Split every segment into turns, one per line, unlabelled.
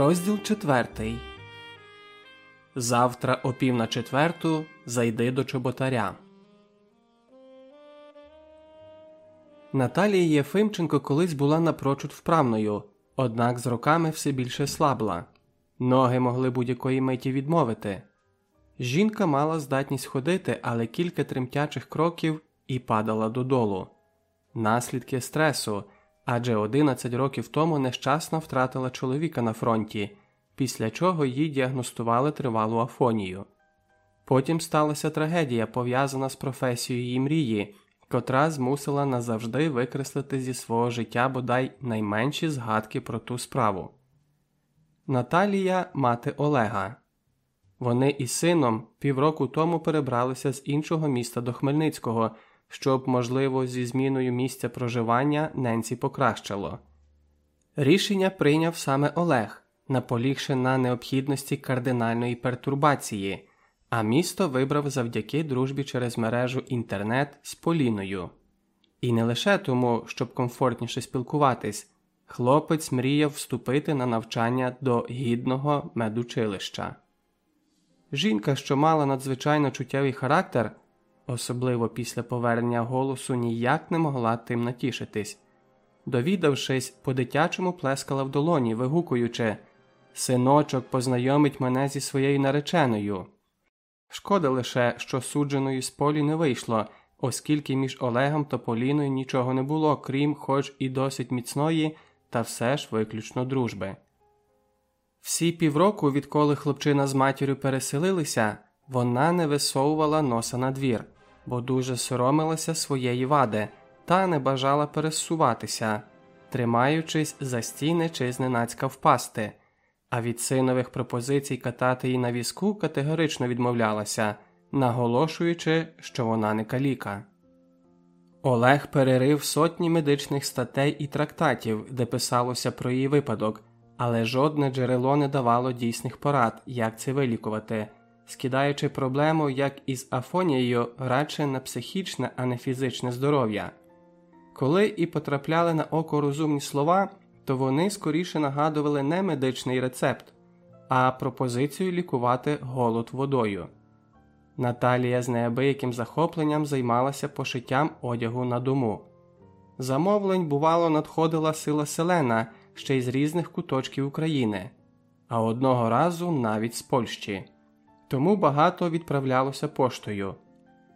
Розділ четвертий. Завтра о пів на четверту зайди до чоботаря. Наталія Єфимченко колись була напрочуд вправною, однак з роками все більше слабла. Ноги могли будь-якої миті відмовити. Жінка мала здатність ходити, але кілька тремтячих кроків і падала додолу. Наслідки стресу адже 11 років тому нещасно втратила чоловіка на фронті, після чого їй діагностували тривалу афонію. Потім сталася трагедія, пов'язана з професією її мрії, котра змусила назавжди викреслити зі свого життя бодай найменші згадки про ту справу. Наталія мати Олега. Вони із сином півроку тому перебралися з іншого міста до Хмельницького щоб, можливо, зі зміною місця проживання Ненці покращило. Рішення прийняв саме Олег, наполігши на необхідності кардинальної пертурбації, а місто вибрав завдяки дружбі через мережу інтернет з Поліною. І не лише тому, щоб комфортніше спілкуватись, хлопець мріяв вступити на навчання до гідного медучилища. Жінка, що мала надзвичайно чуттєвий характер, особливо після повернення голосу, ніяк не могла тим натішитись. Довідавшись, по дитячому плескала в долоні, вигукуючи Синочок познайомить мене зі своєю нареченою. Шкода лише, що судженої з полі не вийшло, оскільки між Олегом та Поліною нічого не було, крім хоч і досить міцної, та все ж виключно дружби. Всі півроку, відколи хлопчина з матір'ю переселилися, вона не висовувала носа на двір бо дуже соромилася своєї вади та не бажала пересуватися, тримаючись за стіни чи зненацька впасти, а від синових пропозицій катати її на візку категорично відмовлялася, наголошуючи, що вона не каліка. Олег перерив сотні медичних статей і трактатів, де писалося про її випадок, але жодне джерело не давало дійсних порад, як це вилікувати скидаючи проблему як із афонією радше на психічне, а не фізичне здоров'я. Коли і потрапляли на око розумні слова, то вони скоріше нагадували не медичний рецепт, а пропозицію лікувати голод водою. Наталія з неабияким захопленням займалася пошиттям одягу на дому. Замовлень, бувало, надходила сила селена ще й з різних куточків України, а одного разу навіть з Польщі тому багато відправлялося поштою.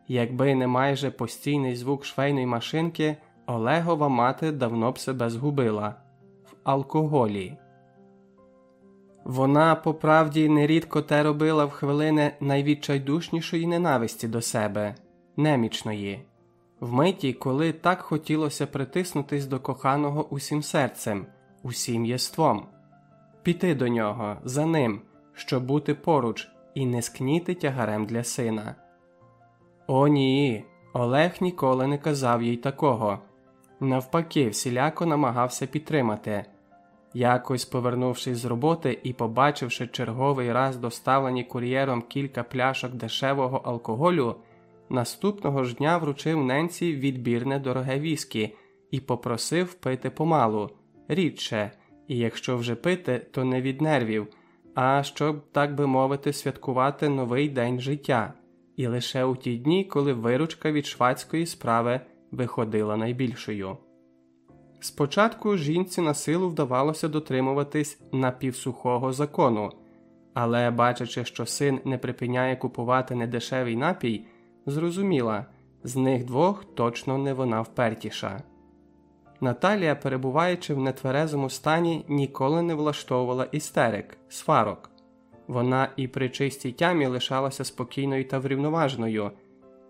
Якби не майже постійний звук швейної машинки, Олегова мати давно б себе згубила в алкоголі. Вона по правді нерідко те робила в хвилини найвідчайдушнішої ненависті до себе, немічної, вмиті, коли так хотілося притиснутись до коханого усім серцем, усім єством, піти до нього, за ним, щоб бути поруч, і не скніти тягарем для сина. О, ні, Олег ніколи не казав їй такого. Навпаки, всіляко намагався підтримати. Якось, повернувшись з роботи і побачивши черговий раз доставлені кур'єром кілька пляшок дешевого алкоголю, наступного ж дня вручив ненці відбірне дороге віскі і попросив пити помалу, рідше, і якщо вже пити, то не від нервів а щоб, так би мовити, святкувати новий день життя, і лише у ті дні, коли виручка від швадської справи виходила найбільшою. Спочатку жінці на силу вдавалося дотримуватись напівсухого закону, але, бачачи, що син не припиняє купувати недешевий напій, зрозуміла з них двох точно не вона впертіша. Наталія, перебуваючи в нетверезому стані, ніколи не влаштовувала істерик, сварок. Вона і при чистій тямі лишалася спокійною та врівноваженою.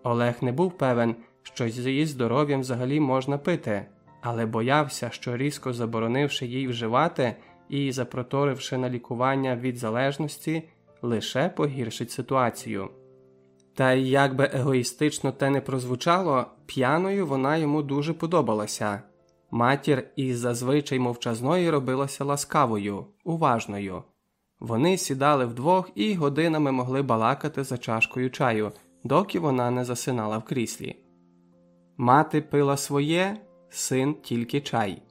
Олег не був певен, що з її здоров'ям взагалі можна пити, але боявся, що різко заборонивши їй вживати і запроторивши на лікування від залежності, лише погіршить ситуацію. Та як би егоїстично те не прозвучало, п'яною вона йому дуже подобалася. Матір із зазвичай мовчазною робилася ласкавою, уважною. Вони сідали вдвох і годинами могли балакати за чашкою чаю, доки вона не засинала в кріслі. Мати пила своє, син тільки чай,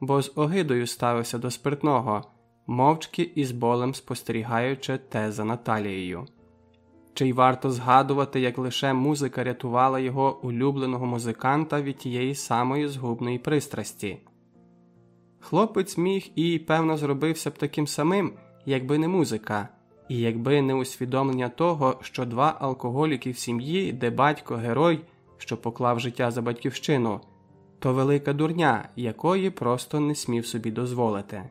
бо з огидою ставився до спиртного, мовчки і з болем спостерігаючи те за Наталією. Чи й варто згадувати, як лише музика рятувала його улюбленого музиканта від тієї самої згубної пристрасті. Хлопець міг і, певно, зробився б таким самим, якби не музика, і якби не усвідомлення того, що два алкоголіки в сім'ї, де батько герой, що поклав життя за батьківщину, то велика дурня, якої просто не смів собі дозволити.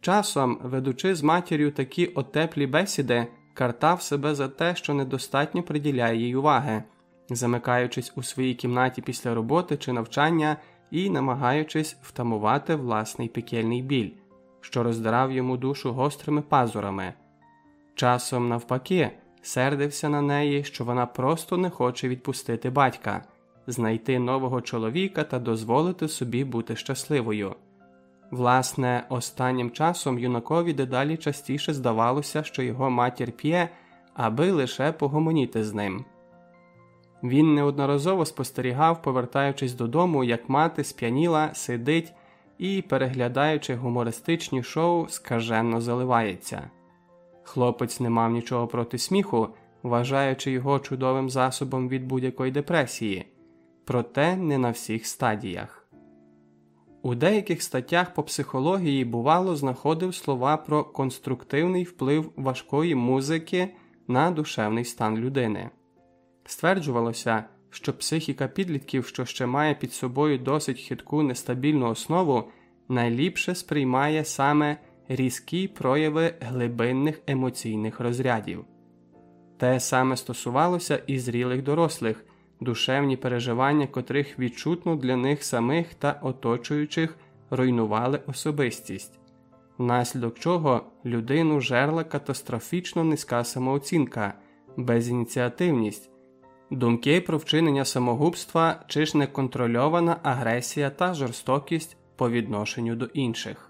Часом, ведучи з матір'ю такі отеплі бесіди, картав себе за те, що недостатньо приділяє їй уваги, замикаючись у своїй кімнаті після роботи чи навчання і намагаючись втамувати власний пекельний біль, що роздирав йому душу гострими пазурами. Часом, навпаки, сердився на неї, що вона просто не хоче відпустити батька, знайти нового чоловіка та дозволити собі бути щасливою. Власне, останнім часом юнакові дедалі частіше здавалося, що його матір п'є, аби лише погомоніти з ним. Він неодноразово спостерігав, повертаючись додому, як мати сп'яніла, сидить і, переглядаючи гумористичні шоу, скаженно заливається. Хлопець не мав нічого проти сміху, вважаючи його чудовим засобом від будь-якої депресії, проте не на всіх стадіях. У деяких статтях по психології бувало знаходив слова про конструктивний вплив важкої музики на душевний стан людини. Стверджувалося, що психіка підлітків, що ще має під собою досить хитку нестабільну основу, найліпше сприймає саме різкі прояви глибинних емоційних розрядів. Те саме стосувалося і зрілих дорослих, душевні переживання котрих відчутно для них самих та оточуючих руйнували особистість, внаслідок чого людину жерла катастрофічно низька самооцінка, безініціативність, думки про вчинення самогубства чи ж неконтрольована агресія та жорстокість по відношенню до інших.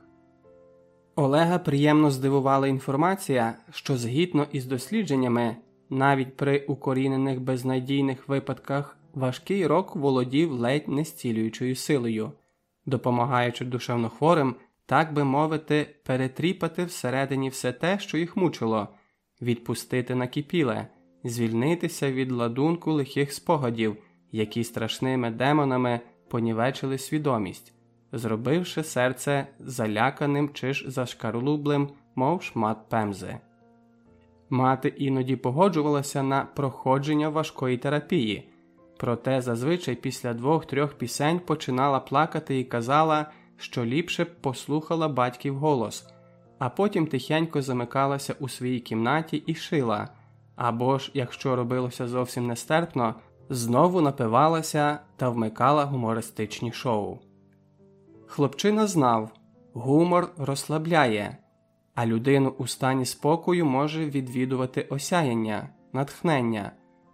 Олега приємно здивувала інформація, що згідно із дослідженнями навіть при укорінених безнадійних випадках важкий рок володів ледь не зцілюючою силою, допомагаючи душевнохворим, так би мовити, перетріпати всередині все те, що їх мучило, відпустити накипіле, звільнитися від ладунку лихих спогадів, які страшними демонами понівечили свідомість, зробивши серце заляканим чи ж зашкарлублим, мов шмат пемзи. Мати іноді погоджувалася на проходження важкої терапії, проте зазвичай після двох-трьох пісень починала плакати і казала, що ліпше б послухала батьків голос, а потім тихенько замикалася у своїй кімнаті і шила, або ж, якщо робилося зовсім нестерпно, знову напивалася та вмикала гумористичні шоу. Хлопчина знав, гумор розслабляє а людину у стані спокою може відвідувати осяяння, натхнення,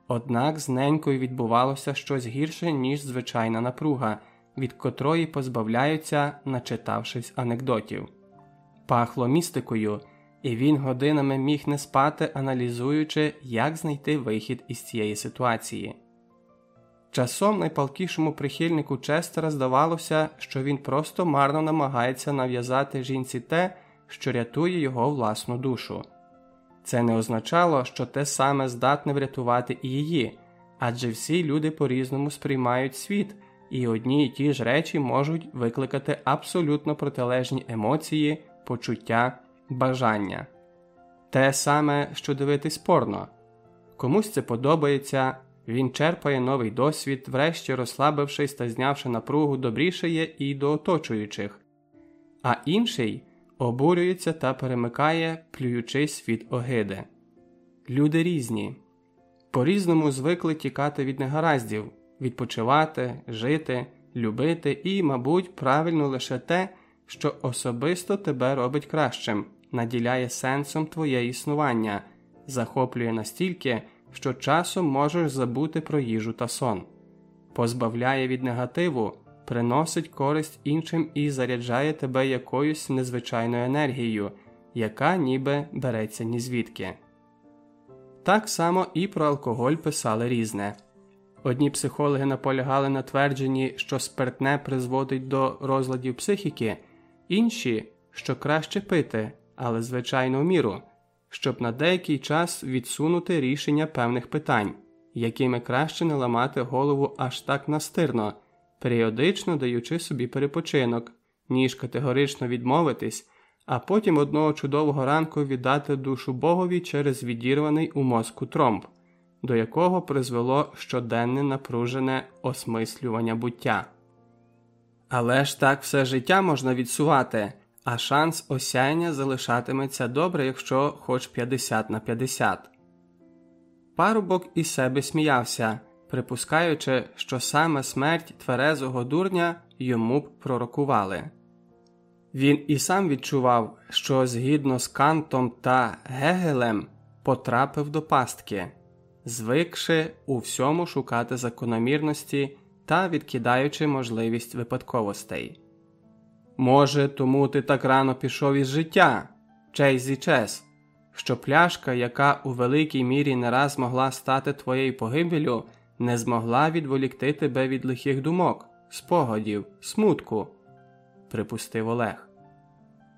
однак з ненькою відбувалося щось гірше, ніж звичайна напруга, від котрої позбавляються, начитавшись анекдотів. Пахло містикою, і він годинами міг не спати, аналізуючи, як знайти вихід із цієї ситуації. Часом найпалкішому прихильнику Честера здавалося, що він просто марно намагається нав'язати жінці те, що рятує його власну душу. Це не означало, що те саме здатне врятувати і її, адже всі люди по різному сприймають світ, і одні й ті ж речі можуть викликати абсолютно протилежні емоції, почуття, бажання. Те саме, що дивитись порно. Комусь це подобається, він черпає новий досвід, врешті розслабившись та знявши напругу, добрішає і до оточуючих, а інший обурюється та перемикає, плюючись від огиди. Люди різні, по різному звикли тікати від негараздів, відпочивати, жити, любити і, мабуть, правильно лише те, що особисто тебе робить кращим, наділяє сенсом твоє існування, захоплює настільки, що часом можеш забути про їжу та сон, позбавляє від негативу приносить користь іншим і заряджає тебе якоюсь незвичайною енергією, яка ніби береться ні звідки. Так само і про алкоголь писали різне. Одні психологи наполягали на твердженні, що спиртне призводить до розладів психіки, інші що краще пити, але звичайно в міру, щоб на деякий час відсунути рішення певних питань, якими краще не ламати голову аж так настирно, періодично даючи собі перепочинок, ніж категорично відмовитись, а потім одного чудового ранку віддати душу Богові через відірваний у мозку тромб, до якого призвело щоденне напружене осмислювання буття. Але ж так все життя можна відсувати, а шанс осяяння залишатиметься добре, якщо хоч 50 на 50. Парубок із себе сміявся, припускаючи, що саме смерть тверезого дурня йому б пророкували. Він і сам відчував, що згідно з Кантом та Гегелем потрапив до пастки, звикши у всьому шукати закономірності та відкидаючи можливість випадковостей. Може, тому ти так рано пішов із життя, Чейзі Чес, що пляшка, яка у великій мірі не раз могла стати твоєю погибелю, не змогла відволікти тебе від лихих думок, спогадів, смутку, припустив Олег.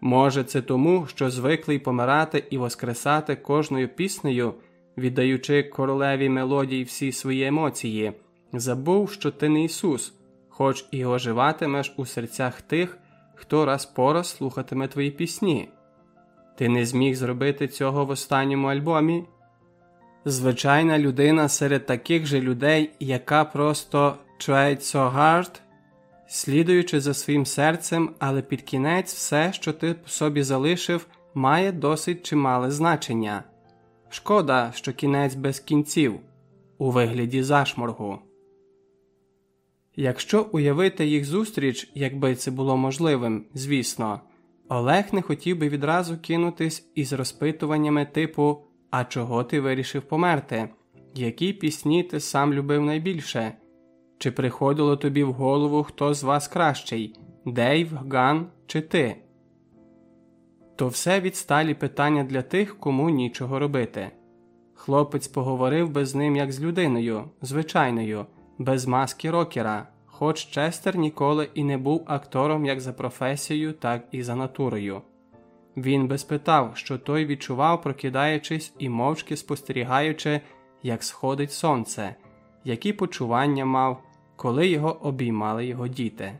Може, це тому, що звиклий помирати і воскресати кожною піснею, віддаючи королеві мелодії всі свої емоції, забув, що ти не Ісус, хоч і оживатимеш у серцях тих, хто раз по раз слухатиме твої пісні. Ти не зміг зробити цього в останньому альбомі? Звичайна людина серед таких же людей, яка просто tried so hard, слідуючи за своїм серцем, але під кінець все, що ти собі залишив, має досить чимале значення. Шкода, що кінець без кінців у вигляді зашморгу. Якщо уявити їх зустріч, якби це було можливим, звісно, Олег не хотів би відразу кинутись із розпитуваннями типу А чого ти вирішив померти? Які пісні ти сам любив найбільше? Чи приходило тобі в голову хто з вас кращий Дейв, Ган чи ти? То все відсталі питання для тих, кому нічого робити. Хлопець поговорив би з ним як з людиною, звичайною без маски рокера, хоч Честер ніколи і не був актором як за професією, так і за натурою. Він би спитав, що той відчував, прокидаючись і мовчки спостерігаючи, як сходить сонце, які почування мав, коли його обіймали його діти.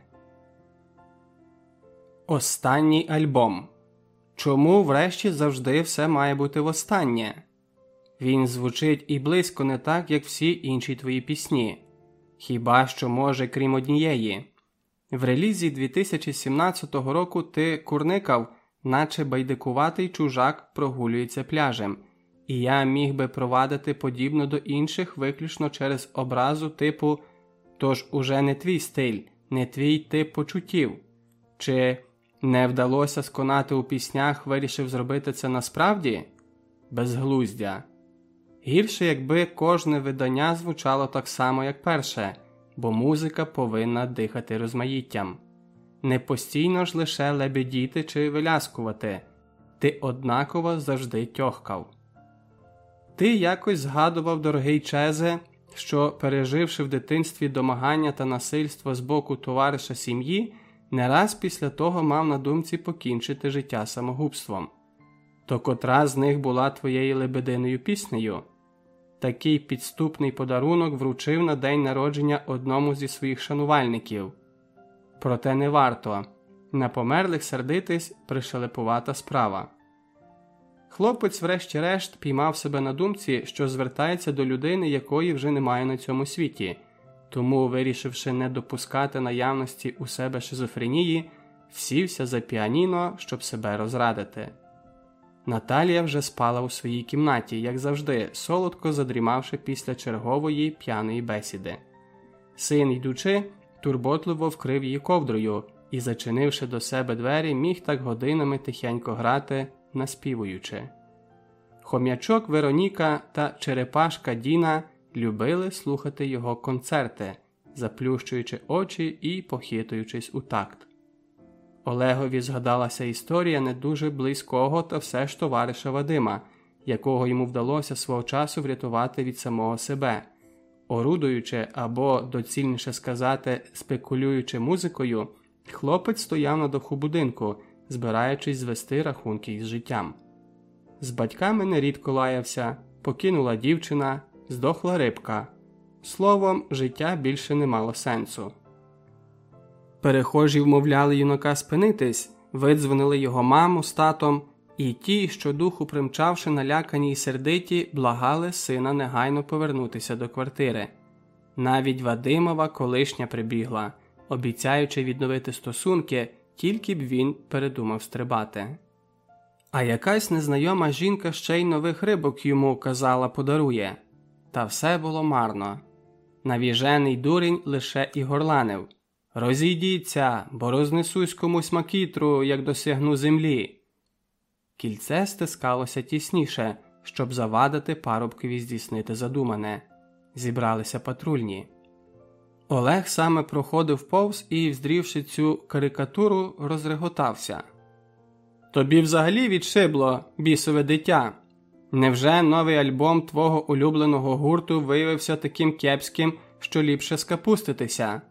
Останній альбом. Чому врешті завжди все має бути востаннє? Він звучить і близько не так, як всі інші твої пісні. Хіба що може, крім однієї. В релізі 2017 року ти курникав, наче байдикуватий чужак прогулюється пляжем, і я міг би провадити подібно до інших виключно через образу типу тож уже не твій стиль, не твій тип почуттів, чи не вдалося сконати у піснях, вирішив зробити це насправді безглуздя. Гірше, якби кожне видання звучало так само, як перше, бо музика повинна дихати розмаїттям. Не постійно ж лише лебедіти чи виляскувати, ти однаково завжди тьохкав. Ти якось згадував, дорогий Чезе, що, переживши в дитинстві домагання та насильство з боку товариша сім'ї, не раз після того мав на думці покінчити життя самогубством. То котра з них була твоєю лебединою піснею? Такий підступний подарунок вручив на день народження одному зі своїх шанувальників. Проте не варто на померлих сердитись пришелепувата справа. Хлопець, врешті-решт, піймав себе на думці, що звертається до людини, якої вже немає на цьому світі, тому, вирішивши не допускати наявності у себе шизофренії, сівся за піаніно, щоб себе розрадити. Наталія вже спала у своїй кімнаті, як завжди, солодко задрімавши після чергової п'яної бесіди. Син, йдучи, турботливо вкрив її ковдрою і, зачинивши до себе двері, міг так годинами тихенько грати, наспівуючи. Хом'ячок Вероніка та Черепашка Діна любили слухати його концерти, заплющуючи очі і похитуючись у такт. Олегові згадалася історія не дуже близького та все ж товариша Вадима, якого йому вдалося свого часу врятувати від самого себе. Орудуючи або, доцільніше сказати, спекулюючи музикою, хлопець стояв на даху будинку, збираючись звести рахунки із життям. З батьками нерідко лаявся, покинула дівчина, здохла рибка. Словом, життя більше не мало сенсу. Перехожі вмовляли юнака спинитись, видзвонили його маму з татом, і ті, що духу примчавши налякані й сердиті, благали сина негайно повернутися до квартири. Навіть Вадимова колишня прибігла, обіцяючи відновити стосунки, тільки б він передумав стрибати. А якась незнайома жінка ще й нових рибок йому казала подарує, та все було марно. Навіжений дурень лише і горланив Розійдіться, бо рознесусь комусь макітру, як досягну землі. Кільце стискалося тісніше, щоб завадити парубкові здійснити задумане. Зібралися патрульні. Олег саме проходив повз і, вздрівши цю карикатуру, розреготався. Тобі взагалі відшибло, бісове дитя. Невже новий альбом твого улюбленого гурту виявився таким кепським, що ліпше скапуститися?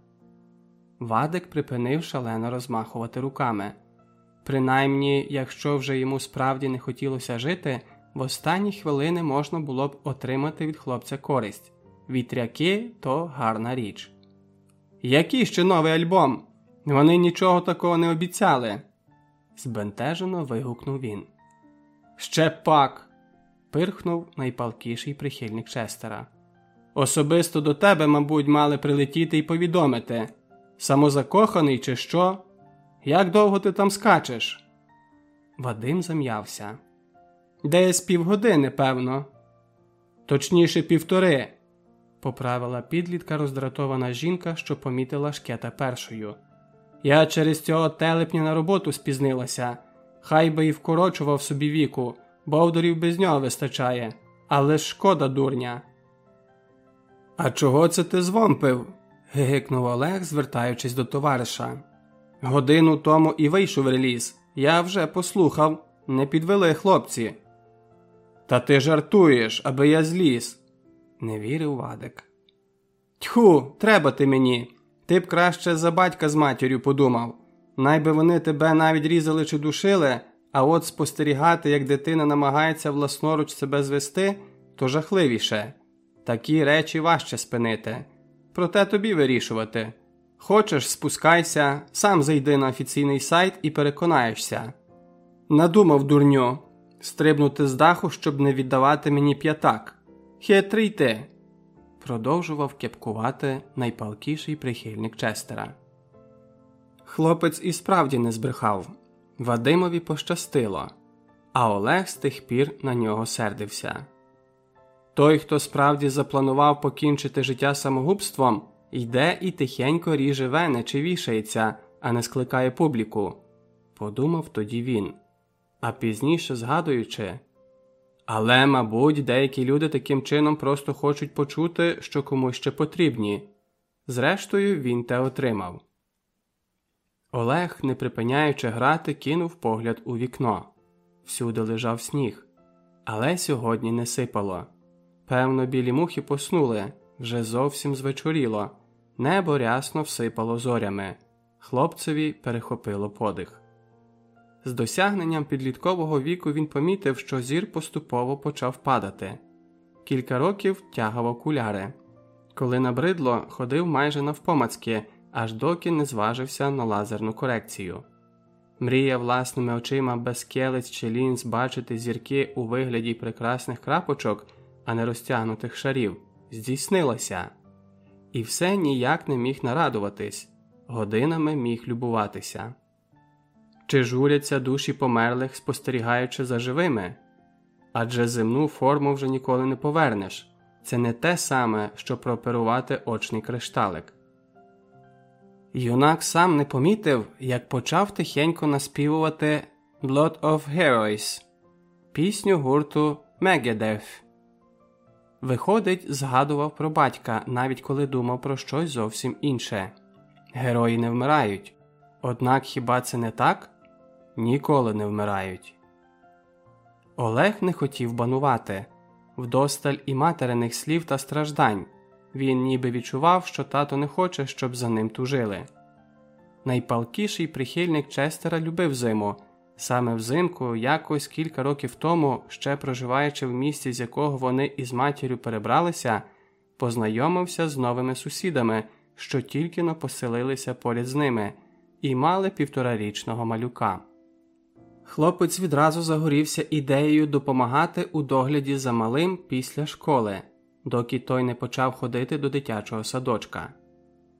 Вадик припинив шалено розмахувати руками. Принаймні, якщо вже йому справді не хотілося жити, в останні хвилини можна було б отримати від хлопця користь вітряки то гарна річ. Який ще новий альбом? Вони нічого такого не обіцяли. збентежено вигукнув він. Ще пак. пирхнув найпалкіший прихильник Честера. Особисто до тебе, мабуть, мали прилетіти і повідомити. Самозакоханий, чи що? Як довго ти там скачеш? Вадим зам'явся. Десь півгодини, певно. Точніше, півтори, поправила підлітка роздратована жінка, що помітила шкета першою. Я через цього телепня на роботу спізнилася, хай би і вкорочував собі віку, бовдурів без нього вистачає, але шкода дурня. А чого це ти звомпив? гигикнув Олег, звертаючись до товариша. Годину тому і вийшов реліз. Я вже послухав, не підвели хлопці. Та ти жартуєш, аби я зліз, не вірив Вадик. Тьху, треба ти мені. Ти б краще за батька з матір'ю подумав. Найби вони тебе навіть різали чи душили, а от спостерігати, як дитина намагається власноруч себе звести, то жахливіше. Такі речі важче спинити. Проте тобі вирішувати. Хочеш, спускайся, сам зайди на офіційний сайт і переконаєшся. Надумав, дурню, стрибнути з даху, щоб не віддавати мені п'ятак. Хитрий ти, продовжував кепкувати найпалкіший прихильник Честера. Хлопець і справді не збрехав. Вадимові пощастило, а Олег з тих пір на нього сердився. Той, хто справді запланував покінчити життя самогубством, йде і тихенько ріже вени чи вішається, а не скликає публіку, подумав тоді він. А пізніше згадуючи. Але, мабуть, деякі люди таким чином просто хочуть почути, що комусь ще потрібні. Зрештою, він те отримав. Олег, не припиняючи грати, кинув погляд у вікно. Всюди лежав сніг, але сьогодні не сипало. Певно, білі мухи поснули, вже зовсім звечоріло, небо рясно всипало зорями, хлопцеві перехопило подих. З досягненням підліткового віку він помітив, що зір поступово почав падати. Кілька років тягав окуляри. Коли набридло, ходив майже навпомацьки, аж доки не зважився на лазерну корекцію. Мрія власними очима без келець чи лінз бачити зірки у вигляді прекрасних крапочок а не розтягнутих шарів, здійснилося, і все ніяк не міг нарадуватись, годинами міг любуватися. Чи журяться душі померлих, спостерігаючи за живими? Адже земну форму вже ніколи не повернеш це не те саме, що прооперувати очний кришталик. Юнак сам не помітив, як почав тихенько наспівувати Blood of Heroes, пісню гурту Megadeth. Виходить, згадував про батька, навіть коли думав про щось зовсім інше. Герої не вмирають. Однак хіба це не так? Ніколи не вмирають. Олег не хотів банувати вдосталь і материних слів та страждань. Він ніби відчував, що тато не хоче, щоб за ним тужили. Найпалкіший прихильник Честера любив зиму, Саме взимку, якось кілька років тому, ще проживаючи в місті, з якого вони із матір'ю перебралися, познайомився з новими сусідами, що тільки но поселилися поряд з ними, і мали півторарічного малюка. Хлопець відразу загорівся ідеєю допомагати у догляді за малим після школи, доки той не почав ходити до дитячого садочка.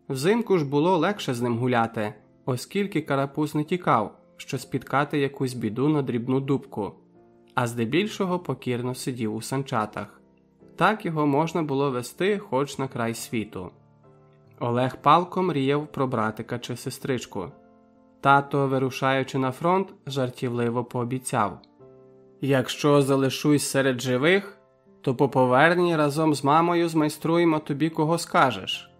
Взимку ж було легше з ним гуляти, оскільки карапуз не тікав, що спіткати якусь біду на дрібну дубку, а здебільшого покірно сидів у санчатах. Так його можна було вести хоч на край світу. Олег палко мріяв про братика чи сестричку. Тато, вирушаючи на фронт, жартівливо пообіцяв Якщо залишусь серед живих, то по поверненні разом з мамою змайструємо тобі кого скажеш.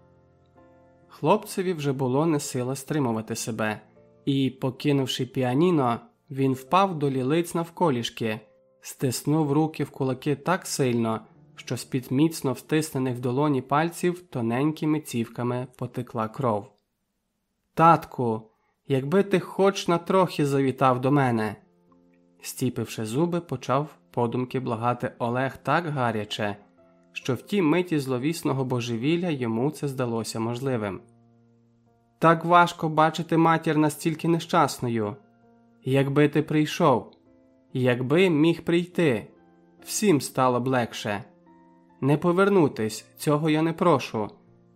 Хлопцеві вже було не сила стримувати себе, і, покинувши піаніно, він впав до лілиць навколішки, стиснув руки в кулаки так сильно, що з під міцно втиснених в долоні пальців тоненькими цівками потекла кров. Татку, якби ти хоч на трохи завітав до мене. Стіпивши зуби, почав подумки благати Олег так гаряче, що в тій миті зловісного божевілля йому це здалося можливим. Так важко бачити матір настільки нещасною. Якби ти прийшов, якби міг прийти, всім стало б легше. Не повернутись, цього я не прошу.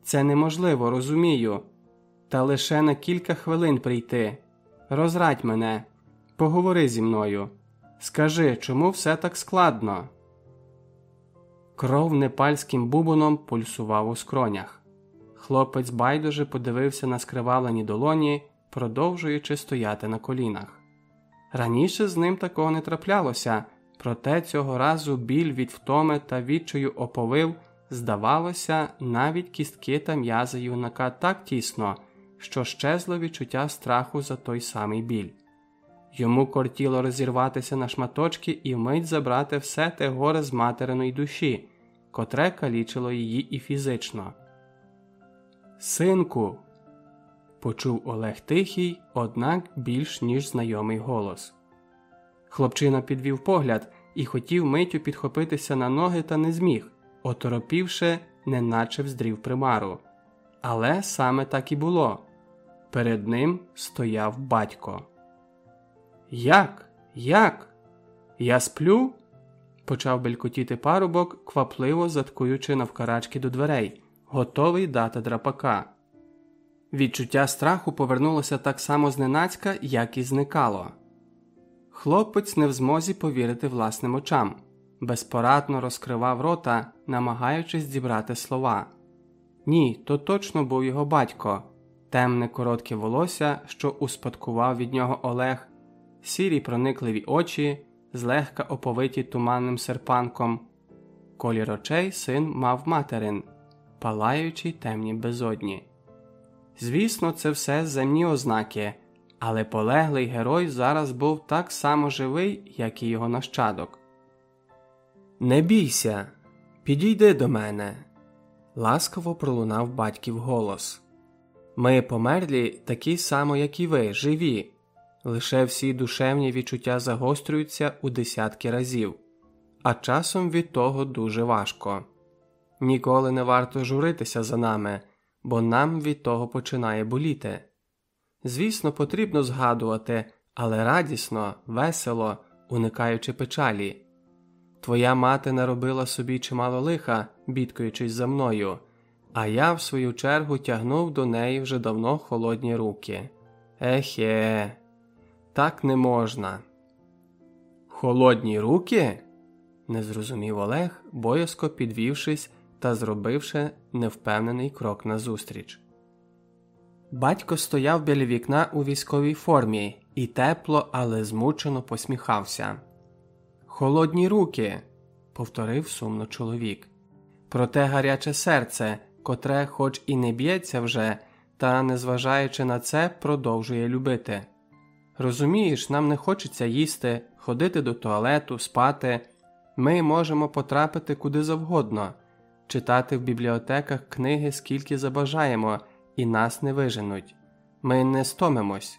Це неможливо, розумію. Та лише на кілька хвилин прийти. Розрадь мене, поговори зі мною. Скажи, чому все так складно? Кров непальським бубоном пульсував у скронях. Хлопець байдуже подивився на скривавлені долоні, продовжуючи стояти на колінах. Раніше з ним такого не траплялося, проте цього разу біль від втоми та відчаю оповив, здавалося, навіть кістки та м'язи юнака так тісно, що щезло відчуття страху за той самий біль. Йому кортіло розірватися на шматочки і вмить забрати все те горе з материної душі, котре калічило її і фізично. Синку, почув Олег тихий, однак більш ніж знайомий голос. Хлопчина підвів погляд і хотів миттю підхопитися на ноги та не зміг, оторопівши, неначе вздрів примару. Але саме так і було. Перед ним стояв батько. Як? Як? Я сплю? почав белькотіти парубок, квапливо заткуючи навкарачки до дверей готовий дати драпака. Відчуття страху повернулося так само зненацька, як і зникало. Хлопець не в змозі повірити власним очам, безпорадно розкривав рота, намагаючись зібрати слова. Ні, то точно був його батько, темне коротке волосся, що успадкував від нього Олег, сірі проникливі очі, злегка оповиті туманним серпанком. Колір очей син мав материн, палаючій темні безодні. Звісно, це все земні ознаки, але полеглий герой зараз був так само живий, як і його нащадок. Не бійся, підійди до мене, ласкаво пролунав батьків голос. Ми померлі такі само, як і ви, живі, лише всі душевні відчуття загострюються у десятки разів, а часом від того дуже важко. Ніколи не варто журитися за нами, бо нам від того починає боліти. Звісно, потрібно згадувати, але радісно, весело, уникаючи печалі. Твоя мати наробила собі чимало лиха, бідкаючись за мною, а я, в свою чергу, тягнув до неї вже давно холодні руки. Ехе, так не можна. Холодні руки? не зрозумів Олег, боязко підвівшись та зробивши невпевнений крок назустріч. Батько стояв біля вікна у військовій формі і тепло, але змучено посміхався. Холодні руки, повторив сумно чоловік. Проте гаряче серце, котре, хоч і не б'ється вже, та, незважаючи на це, продовжує любити. Розумієш, нам не хочеться їсти, ходити до туалету, спати. Ми можемо потрапити куди завгодно, читати в бібліотеках книги скільки забажаємо, і нас не виженуть. Ми не стомимось,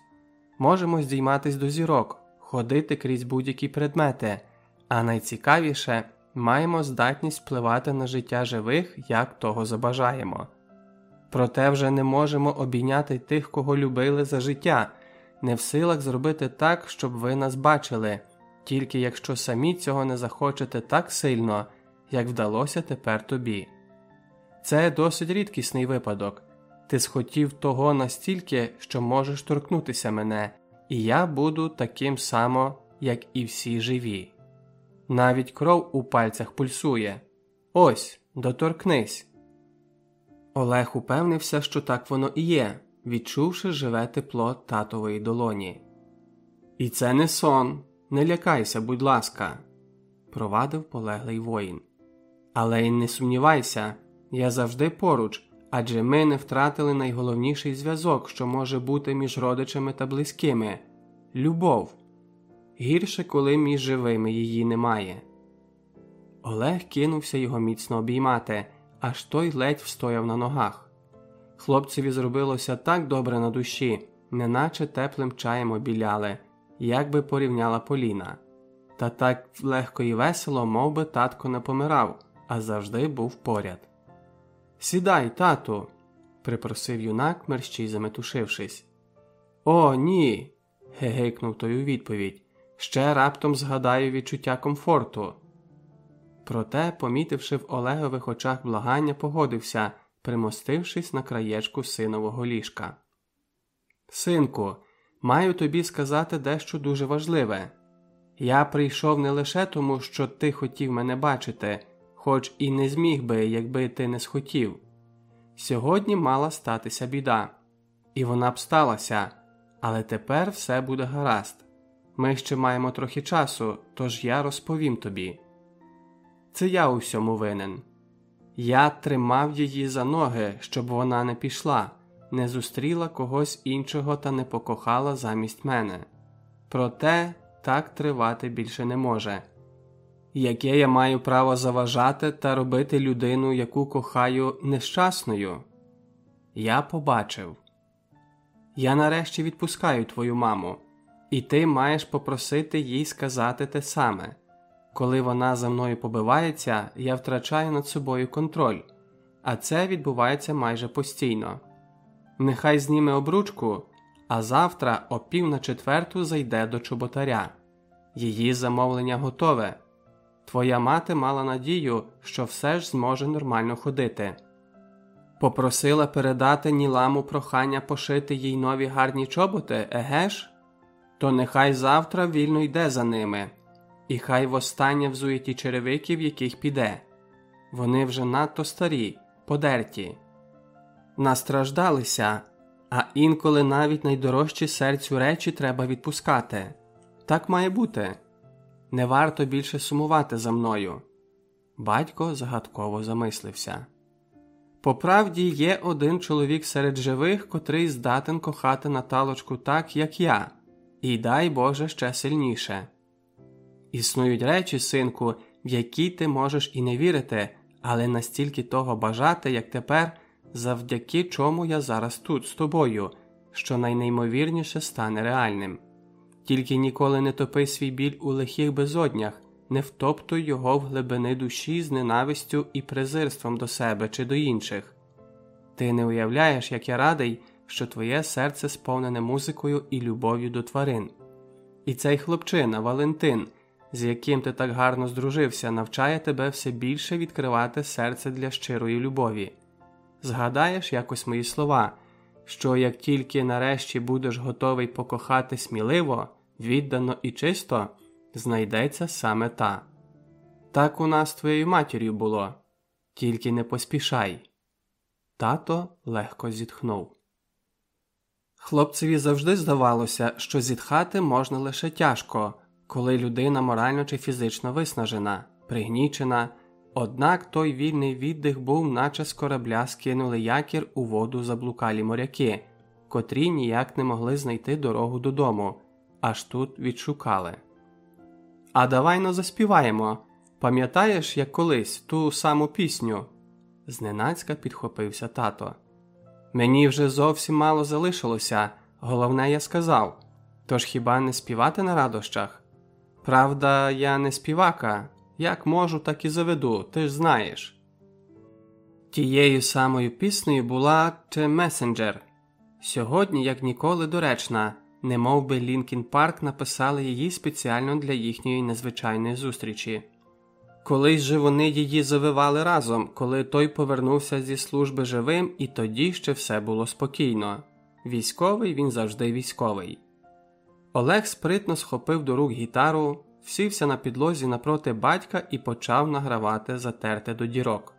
можемо здійматись до зірок, ходити крізь будь-які предмети, а найцікавіше маємо здатність впливати на життя живих, як того забажаємо. Проте вже не можемо обійняти тих, кого любили за життя, не в силах зробити так, щоб ви нас бачили, тільки якщо самі цього не захочете так сильно, як вдалося тепер тобі. Це досить рідкісний випадок. Ти схотів того настільки, що можеш торкнутися мене, і я буду таким само, як і всі живі. Навіть кров у пальцях пульсує. Ось, доторкнись. Олег упевнився, що так воно і є, відчувши живе тепло татової долоні. І це не сон, не лякайся, будь ласка, провадив полеглий воїн. Але й не сумнівайся, я завжди поруч, адже ми не втратили найголовніший зв'язок, що може бути між родичами та близькими любов. Гірше, коли між живими її немає. Олег кинувся його міцно обіймати, аж той ледь встояв на ногах. Хлопцеві зробилося так добре на душі, неначе теплим чаєм обіляли, як би порівняла Поліна. Та так легко і весело, мов би татко не помирав, а завжди був поряд. Сідай, тату, припросив юнак, мерщій заметушившись. О, ні. гегикнув той у відповідь. Ще раптом згадаю відчуття комфорту. Проте, помітивши в Олегових очах благання, погодився, примостившись на краєчку синового ліжка. Синку, маю тобі сказати дещо дуже важливе. Я прийшов не лише тому, що ти хотів мене бачити, хоч і не зміг би, якби ти не схотів. Сьогодні мала статися біда, і вона б сталася, але тепер все буде гаразд. Ми ще маємо трохи часу, тож я розповім тобі. Це я у всьому винен. Я тримав її за ноги, щоб вона не пішла, не зустріла когось іншого та не покохала замість мене. Проте так тривати більше не може. Яке я маю право заважати та робити людину, яку кохаю, нещасною? Я побачив. Я нарешті відпускаю твою маму, і ти маєш попросити їй сказати те саме. Коли вона за мною побивається, я втрачаю над собою контроль, а це відбувається майже постійно. Нехай зніме обручку, а завтра о пів на четверту зайде до чоботаря. Її замовлення готове. Твоя мати мала надію, що все ж зможе нормально ходити. Попросила передати Ніламу прохання пошити їй нові гарні чоботи, еге ж? То нехай завтра вільно йде за ними і хай востаннє взує ті черевики, в яких піде. Вони вже надто старі, подерті, настраждалися, а інколи навіть найдорожчі серцю речі треба відпускати. Так має бути. Не варто більше сумувати за мною. Батько загадково замислився. По правді є один чоловік серед живих, котрий здатен кохати Наталочку так, як я, і дай Боже ще сильніше. Існують речі, синку, в які ти можеш і не вірити, але настільки того бажати, як тепер, завдяки чому я зараз тут з тобою, що найнеймовірніше стане реальним. Тільки ніколи не топи свій біль у лихих безоднях, не втоптуй його в глибини душі з ненавистю і презирством до себе чи до інших. Ти не уявляєш, як я радий, що твоє серце сповнене музикою і любов'ю до тварин. І цей хлопчина, Валентин з яким ти так гарно здружився, навчає тебе все більше відкривати серце для щирої любові. Згадаєш якось мої слова, що як тільки нарешті будеш готовий покохати сміливо, віддано і чисто, знайдеться саме та. Так у нас твоєю матір'ю було, тільки не поспішай. Тато легко зітхнув. Хлопцеві завжди здавалося, що зітхати можна лише тяжко коли людина морально чи фізично виснажена, пригнічена, однак той вільний віддих був, наче з корабля скинули якір у воду заблукалі моряки, котрі ніяк не могли знайти дорогу додому, аж тут відшукали. А давай но заспіваємо. Пам'ятаєш, як колись ту саму пісню? зненацька підхопився тато. Мені вже зовсім мало залишилося, головне, я сказав. Тож хіба не співати на радощах? Правда, я не співака. Як можу, так і заведу, ти ж знаєш. Тією самою піснею була «The Messenger». Сьогодні, як ніколи, доречна, немов би Лінкін Парк написали її спеціально для їхньої незвичайної зустрічі. Колись же вони її завивали разом, коли той повернувся зі служби живим, і тоді ще все було спокійно. Військовий він завжди військовий. Олег спритно схопив до рук гітару, всівся на підлозі напроти батька і почав награвати затерте до дірок.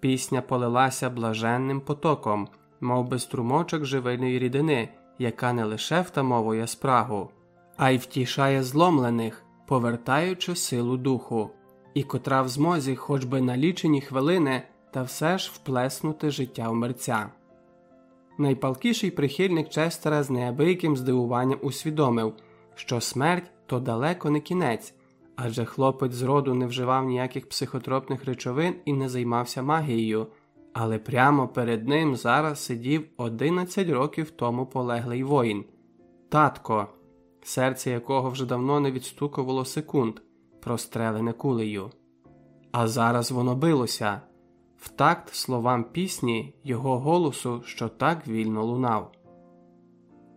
Пісня полилася блаженним потоком, мов би струмочок живильної рідини, яка не лише втамовує спрагу, а й втішає зломлених, повертаючи силу духу, і котра в змозі, хоч би на лічені хвилини, та все ж вплеснути життя в мерця. Найпалкіший прихильник Честера з неабияким здивуванням усвідомив, що смерть то далеко не кінець, адже хлопець зроду не вживав ніяких психотропних речовин і не займався магією, але прямо перед ним зараз сидів 11 років тому полеглий воїн, татко, серце якого вже давно не відстукувало секунд, прострелене кулею. А зараз воно билося в такт словам пісні його голосу, що так вільно лунав.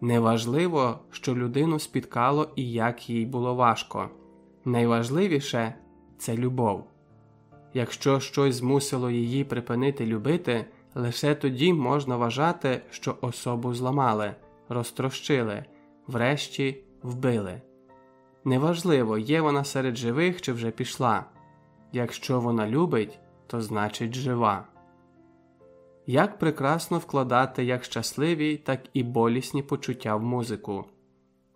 Неважливо, що людину спіткало і як їй було важко. Найважливіше це любов. Якщо щось змусило її припинити любити, лише тоді можна вважати, що особу зламали, розтрощили, врешті вбили. Неважливо, є вона серед живих чи вже пішла. Якщо вона любить, то значить жива. Як прекрасно вкладати як щасливі, так і болісні почуття в музику.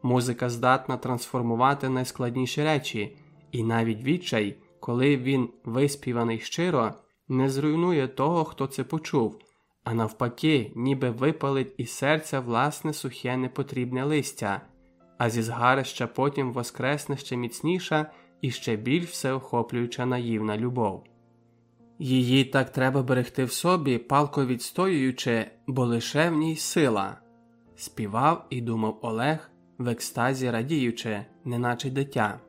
Музика здатна трансформувати найскладніші речі, і навіть відчай, коли він виспіваний щиро, не зруйнує того, хто це почув, а навпаки, ніби випалить із серця власне сухе непотрібне листя, а зі згарища потім воскресне ще міцніша і ще більш всеохоплююча наївна любов. Її так треба берегти в собі, палко відстоюючи, бо лише в ній сила, співав і думав Олег, в екстазі радіючи, неначе дитя.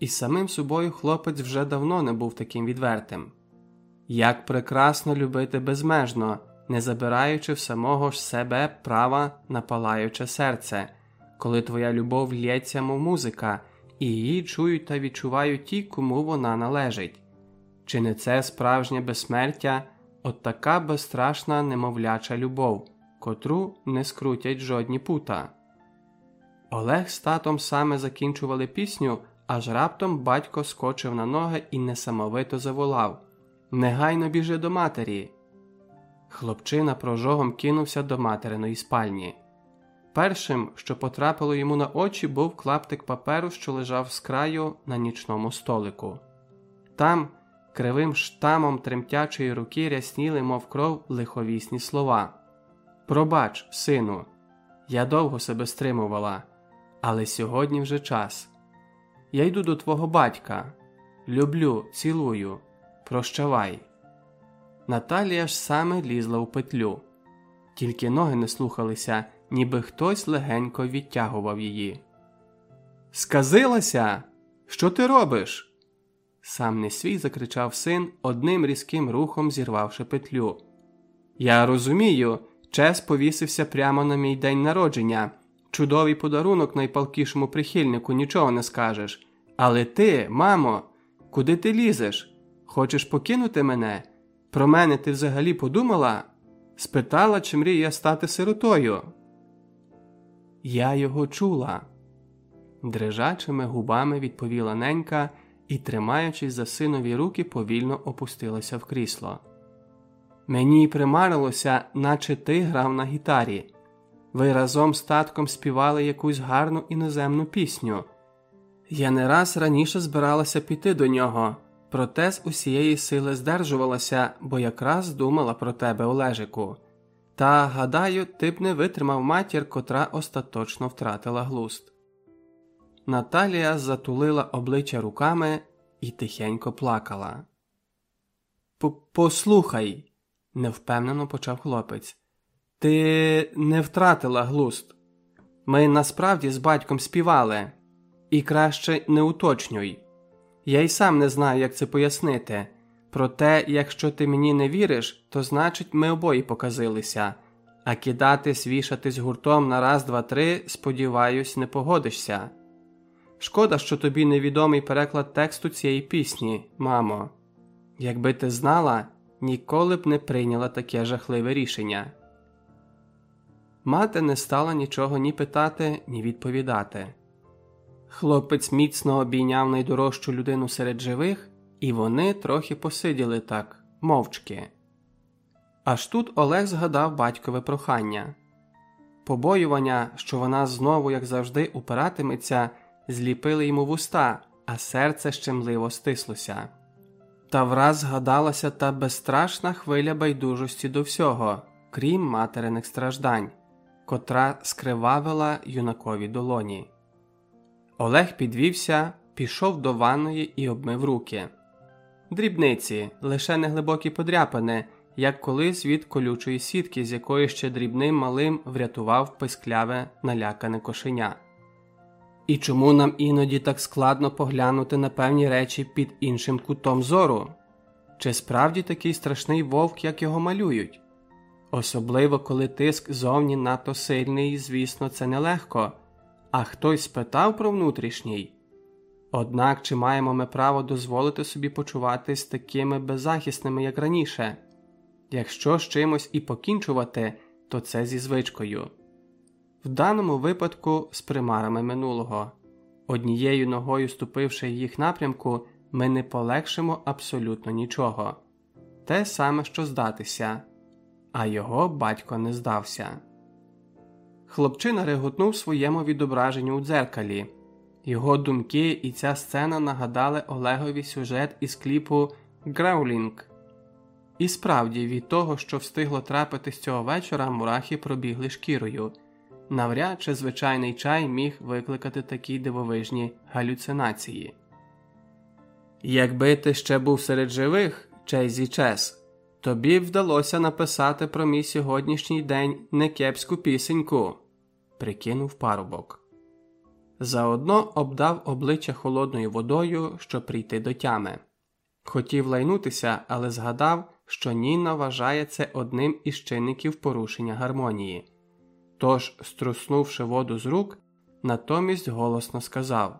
І самим собою хлопець вже давно не був таким відвертим. Як прекрасно любити безмежно, не забираючи в самого ж себе права на палаюче серце, коли твоя любов лється, мов музика, і її чують та відчувають ті, кому вона належить. Чи не це справжнє безсмертя, от така безстрашна немовляча любов, котру не скрутять жодні пута? Олег з татом саме закінчували пісню, аж раптом батько скочив на ноги і несамовито заволав Негайно біжи до матері. Хлопчина прожогом кинувся до материної спальні. Першим, що потрапило йому на очі, був клаптик паперу, що лежав з краю на нічному столику. Там кривим штамом тремтячої руки рясніли, мов кров, лиховісні слова. Пробач, сину, я довго себе стримувала, але сьогодні вже час. Я йду до твого батька. Люблю, цілую, прощавай. Наталія ж саме лізла у петлю, тільки ноги не слухалися, ніби хтось легенько відтягував її. Сказилася, що ти робиш? Сам не свій закричав син, одним різким рухом зірвавши петлю. Я розумію, Чес повісився прямо на мій день народження. Чудовий подарунок найпалкішому прихильнику, нічого не скажеш. Але ти, мамо, куди ти лізеш? Хочеш покинути мене? Про мене ти взагалі подумала? Спитала, чи мрію я стати сиротою. Я його чула. Дрижачими губами відповіла ненька і, тримаючись за синові руки, повільно опустилася в крісло. Мені примарилося, наче ти грав на гітарі. Ви разом з татком співали якусь гарну іноземну пісню. Я не раз раніше збиралася піти до нього, проте з усієї сили здержувалася, бо якраз думала про тебе, Олежику. Та, гадаю, ти б не витримав матір, котра остаточно втратила глуст. Наталія затулила обличчя руками і тихенько плакала. Послухай, невпевнено почав хлопець. Ти не втратила глуст. Ми насправді з батьком співали, і краще не уточнюй. Я й сам не знаю, як це пояснити. Проте, якщо ти мені не віриш, то значить ми обоє показилися, а кидатись, вішатись гуртом на раз, два, три, сподіваюсь, не погодишся. Шкода, що тобі невідомий переклад тексту цієї пісні, мамо. Якби ти знала, ніколи б не прийняла таке жахливе рішення. Мати не стала нічого ні питати, ні відповідати. Хлопець міцно обійняв найдорожчу людину серед живих, і вони трохи посиділи так, мовчки. Аж тут Олег згадав батькове прохання побоювання, що вона знову, як завжди, упиратиметься, зліпили йому вуста, а серце щемливо стислося. Та враз згадалася та безстрашна хвиля байдужості до всього, крім материних страждань, котра скривавила юнакові долоні. Олег підвівся, пішов до ванної і обмив руки. Дрібниці, лише неглибокі подряпини, як колись від колючої сітки, з якої ще дрібним малим врятував пискляве налякане кошеня. І чому нам іноді так складно поглянути на певні речі під іншим кутом зору? Чи справді такий страшний вовк, як його малюють? Особливо коли тиск зовні надто сильний, звісно, це нелегко, а хтось спитав про внутрішній. Однак чи маємо ми право дозволити собі почуватись такими беззахисними, як раніше? Якщо з чимось і покінчувати, то це зі звичкою. В даному випадку з примарами минулого. Однією ногою ступивши в їх напрямку, ми не полегшимо абсолютно нічого. Те саме, що здатися, а його батько не здався. Хлопчина реготнув своєму відображенню у дзеркалі. Його думки і ця сцена нагадали Олегові сюжет із кліпу Граулінг. І справді, від того, що встигло трапити з цього вечора, мурахи пробігли шкірою. Навряд чи звичайний чай міг викликати такі дивовижні галюцинації. Якби ти ще був серед живих, Чейзі Чес, тобі вдалося написати про мій сьогоднішній день некепську пісеньку, прикинув парубок. Заодно обдав обличчя холодною водою, щоб прийти до тями. Хотів лайнутися, але згадав, що Ніна вважає це одним із чинників порушення гармонії. Тож, струснувши воду з рук, натомість голосно сказав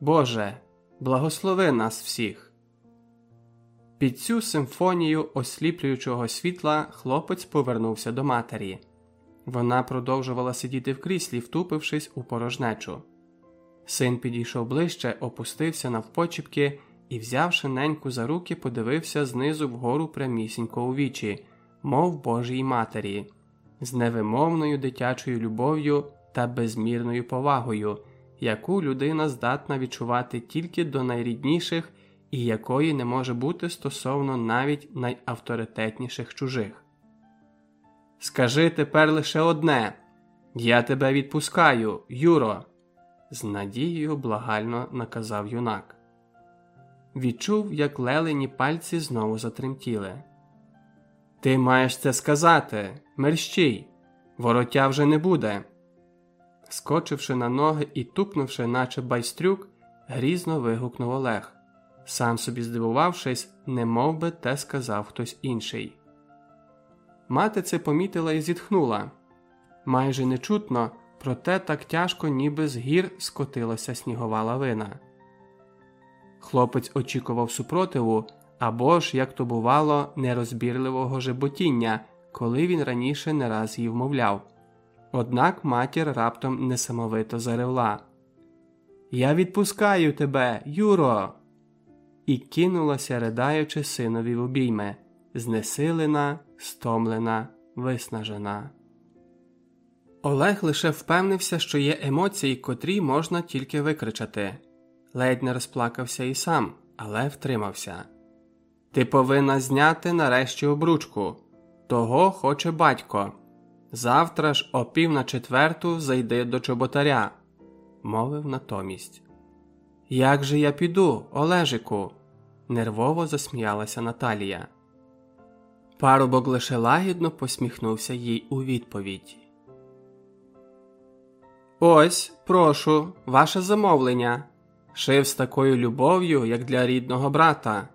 Боже, благослови нас всіх. Під цю симфонію осліплюючого світла хлопець повернувся до матері. Вона продовжувала сидіти в кріслі, втупившись у порожнечу. Син підійшов ближче, опустився навпочіпки і, взявши неньку за руки, подивився знизу вгору прямісінько у вічі, мов Божій матері, з невимовною дитячою любов'ю та безмірною повагою, яку людина здатна відчувати тільки до найрідніших і якої не може бути стосовно навіть найавторитетніших чужих. Скажи тепер лише одне я тебе відпускаю, Юро з надією благально наказав юнак. Відчув, як лелені пальці знову затремтіли. Ти маєш це сказати, мерщій, вороття вже не буде. Скочивши на ноги і тупнувши, наче байстрюк, грізно вигукнув Олег, сам собі здивувавшись, не би те сказав хтось інший. Мати це помітила і зітхнула. Майже нечутно, проте так тяжко, ніби з гір скотилася снігова лавина. Хлопець очікував супротиву або ж, як то бувало, нерозбірливого жеботіння, коли він раніше не раз її вмовляв. Однак матір раптом несамовито заревла Я відпускаю тебе, Юро. І кинулася, ридаючи синові в обійми, знесилена, стомлена, виснажена. Олег лише впевнився, що є емоції, котрі можна тільки викричати. Ледь не розплакався і сам, але втримався. Ти повинна зняти нарешті обручку. Того хоче батько. Завтра ж о пів на четверту зайди до чоботаря, мовив натомість. Як же я піду, Олежику? нервово засміялася Наталія. Парубок лише лагідно посміхнувся їй у відповідь. Ось, прошу, ваше замовлення. Шив з такою любов'ю, як для рідного брата.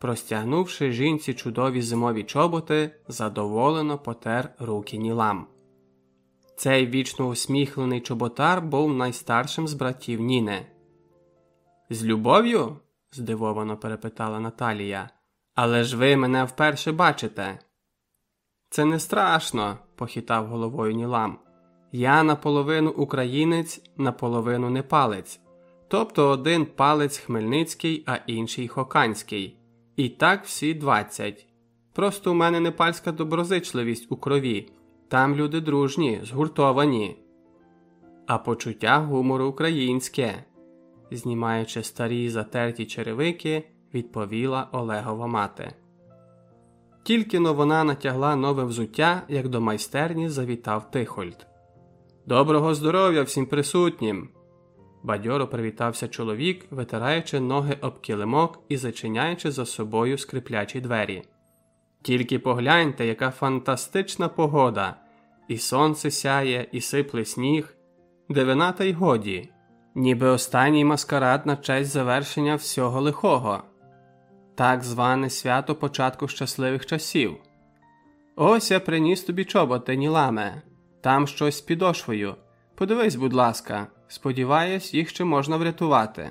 Простягнувши жінці чудові зимові чоботи, задоволено потер руки Нілам. Цей вічно усміхнений чоботар був найстаршим з братів Ніни. З любов'ю? здивовано перепитала Наталія. Але ж ви мене вперше бачите. Це не страшно, похитав головою Нілам. Я наполовину українець, наполовину непалець. Тобто один палець хмельницький, а інший хоканський. І так всі двадцять. Просто у мене непальська доброзичливість у крові. Там люди дружні, згуртовані. А почуття гумору українське, знімаючи старі затерті черевики, відповіла Олегова мати. Тільки но вона натягла нове взуття, як до майстерні завітав Тихольд. Доброго здоров'я всім присутнім! Бадьоро привітався чоловік, витираючи ноги об килимок і зачиняючи за собою скриплячі двері. Тільки погляньте, яка фантастична погода, і сонце сяє, і сипле сніг, дивина та й годі, ніби останній маскарад на честь завершення всього лихого, так зване свято початку щасливих часів. Ось я приніс тобі чоботи, Ніламе, там щось з підошвою. Подивись, будь ласка, сподіваюсь, їх ще можна врятувати.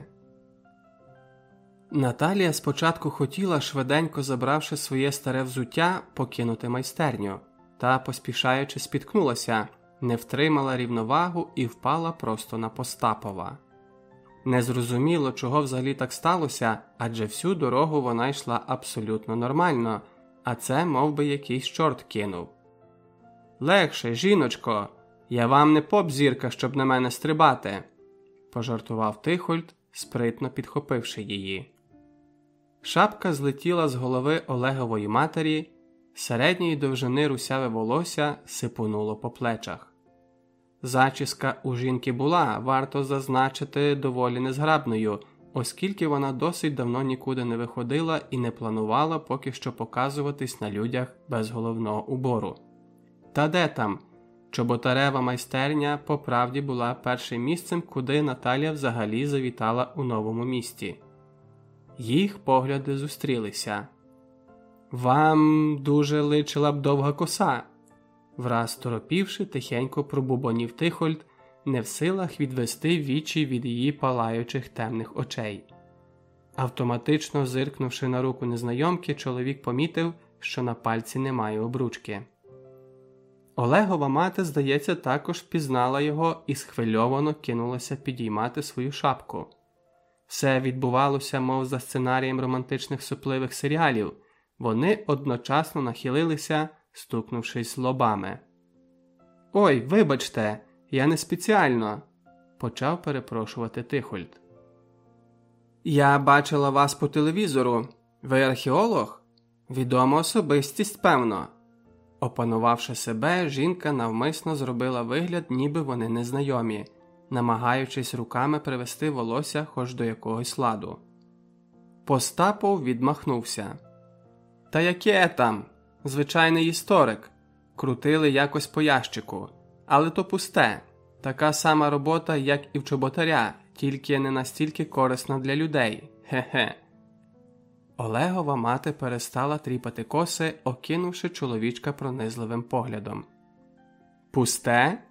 Наталія спочатку хотіла, швиденько забравши своє старе взуття, покинути майстерню, та, поспішаючи, спіткнулася, не втримала рівновагу і впала просто на Постапова. Незрозуміло, чого взагалі так сталося, адже всю дорогу вона йшла абсолютно нормально, а це мов би, якийсь чорт кинув. Легше, жіночко, я вам не поп зірка, щоб на мене стрибати, пожартував Тихольд, спритно підхопивши її. Шапка злетіла з голови Олегової матері, середньої довжини русяве волосся сипунуло по плечах. Зачіска у жінки була, варто зазначити, доволі незграбною, оскільки вона досить давно нікуди не виходила і не планувала поки що показуватись на людях без головного убору. Та де там? Чоботарева майстерня по правді була першим місцем, куди Наталя взагалі завітала у новому місті. Їх погляди зустрілися. Вам дуже личила б довга коса, враз торопівши, тихенько пробубонів Тихольд, не в силах відвести вічі від її палаючих темних очей. Автоматично зиркнувши на руку незнайомки, чоловік помітив, що на пальці немає обручки. Олегова мати, здається, також впізнала його і схвильовано кинулася підіймати свою шапку. Все відбувалося, мов за сценарієм романтичних супливих серіалів, вони одночасно нахилилися, стукнувшись лобами. Ой, вибачте, я не спеціально, почав перепрошувати Тихольд. Я бачила вас по телевізору. Ви археолог? Відома особистість, певно. Опанувавши себе, жінка навмисно зробила вигляд, ніби вони незнайомі, намагаючись руками привести волосся хоч до якогось ладу. Постапов відмахнувся. Та яке там? Звичайний історик. Крутили якось по ящику, але то пусте. Така сама робота, як і в чоботаря, тільки не настільки корисна для людей. Хе-хе. Олегова мати перестала тріпати коси, окинувши чоловічка пронизливим поглядом. Пусте?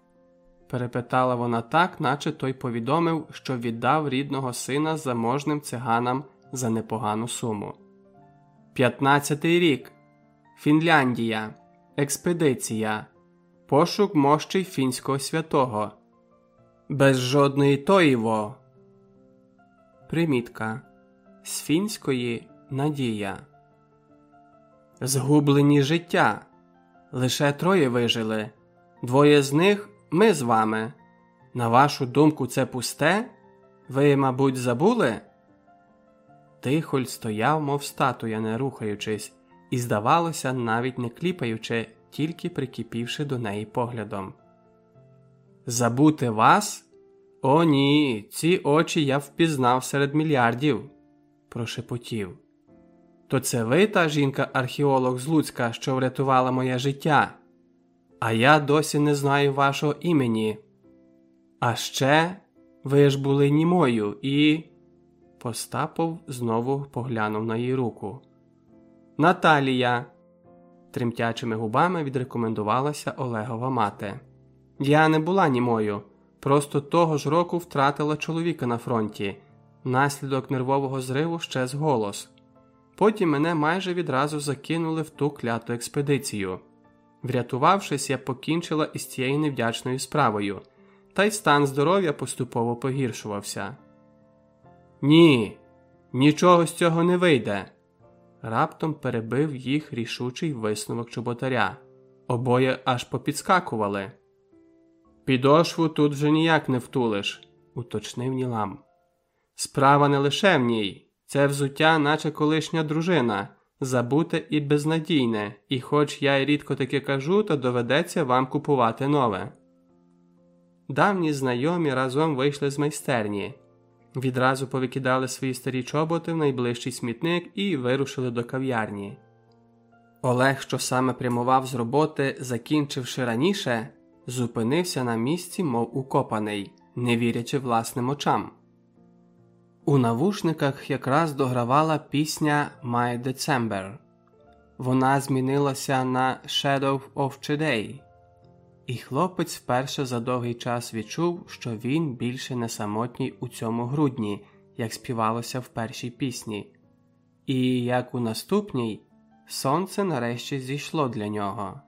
перепитала вона так, наче той повідомив, що віддав рідного сина заможним циганам за непогану суму. П'ятнадцятий рік. Фінляндія. Експедиція. Пошук мощей фінського святого. Без жодної тоїво. Примітка. З фінської Надія. Згублені життя. Лише троє вижили. Двоє з них ми з вами. На вашу думку, це пусте? Ви, мабуть, забули? Тихоль стояв, мов статуя, не рухаючись, і, здавалося, навіть не кліпаючи, тільки прикипівши до неї поглядом. Забути вас? О, ні, ці очі я впізнав серед мільярдів, прошепотів. То це ви та жінка-археолог з Луцька, що врятувала моє життя, а я досі не знаю вашого імені. А ще ви ж були німою і. Постапов знову поглянув на її руку. Наталія. тремтячими губами відрекомендувалася Олегова мати. Я не була німою, просто того ж року втратила чоловіка на фронті. Наслідок нервового зриву щез голос. Потім мене майже відразу закинули в ту кляту експедицію. Врятувавшись, я покінчила із цією невдячною справою, та й стан здоров'я поступово погіршувався. Ні, нічого з цього не вийде. Раптом перебив їх рішучий висновок чоботаря. Обоє аж попідскакували. Підошву тут вже ніяк не втулиш, уточнив Нілам. Справа не лише в ній, це взуття, наче колишня дружина, забуте і безнадійне, і хоч я й рідко таке кажу, то доведеться вам купувати нове. Давні знайомі разом вийшли з майстерні, відразу повикидали свої старі чоботи в найближчий смітник і вирушили до кав'ярні. Олег, що саме прямував з роботи, закінчивши раніше, зупинився на місці, мов укопаний, не вірячи власним очам. У навушниках якраз догравала пісня My December. Вона змінилася на Shadow of Today. І хлопець вперше за довгий час відчув, що він більше не самотній у цьому грудні, як співалося в першій пісні. І як у наступній, сонце нарешті зійшло для нього.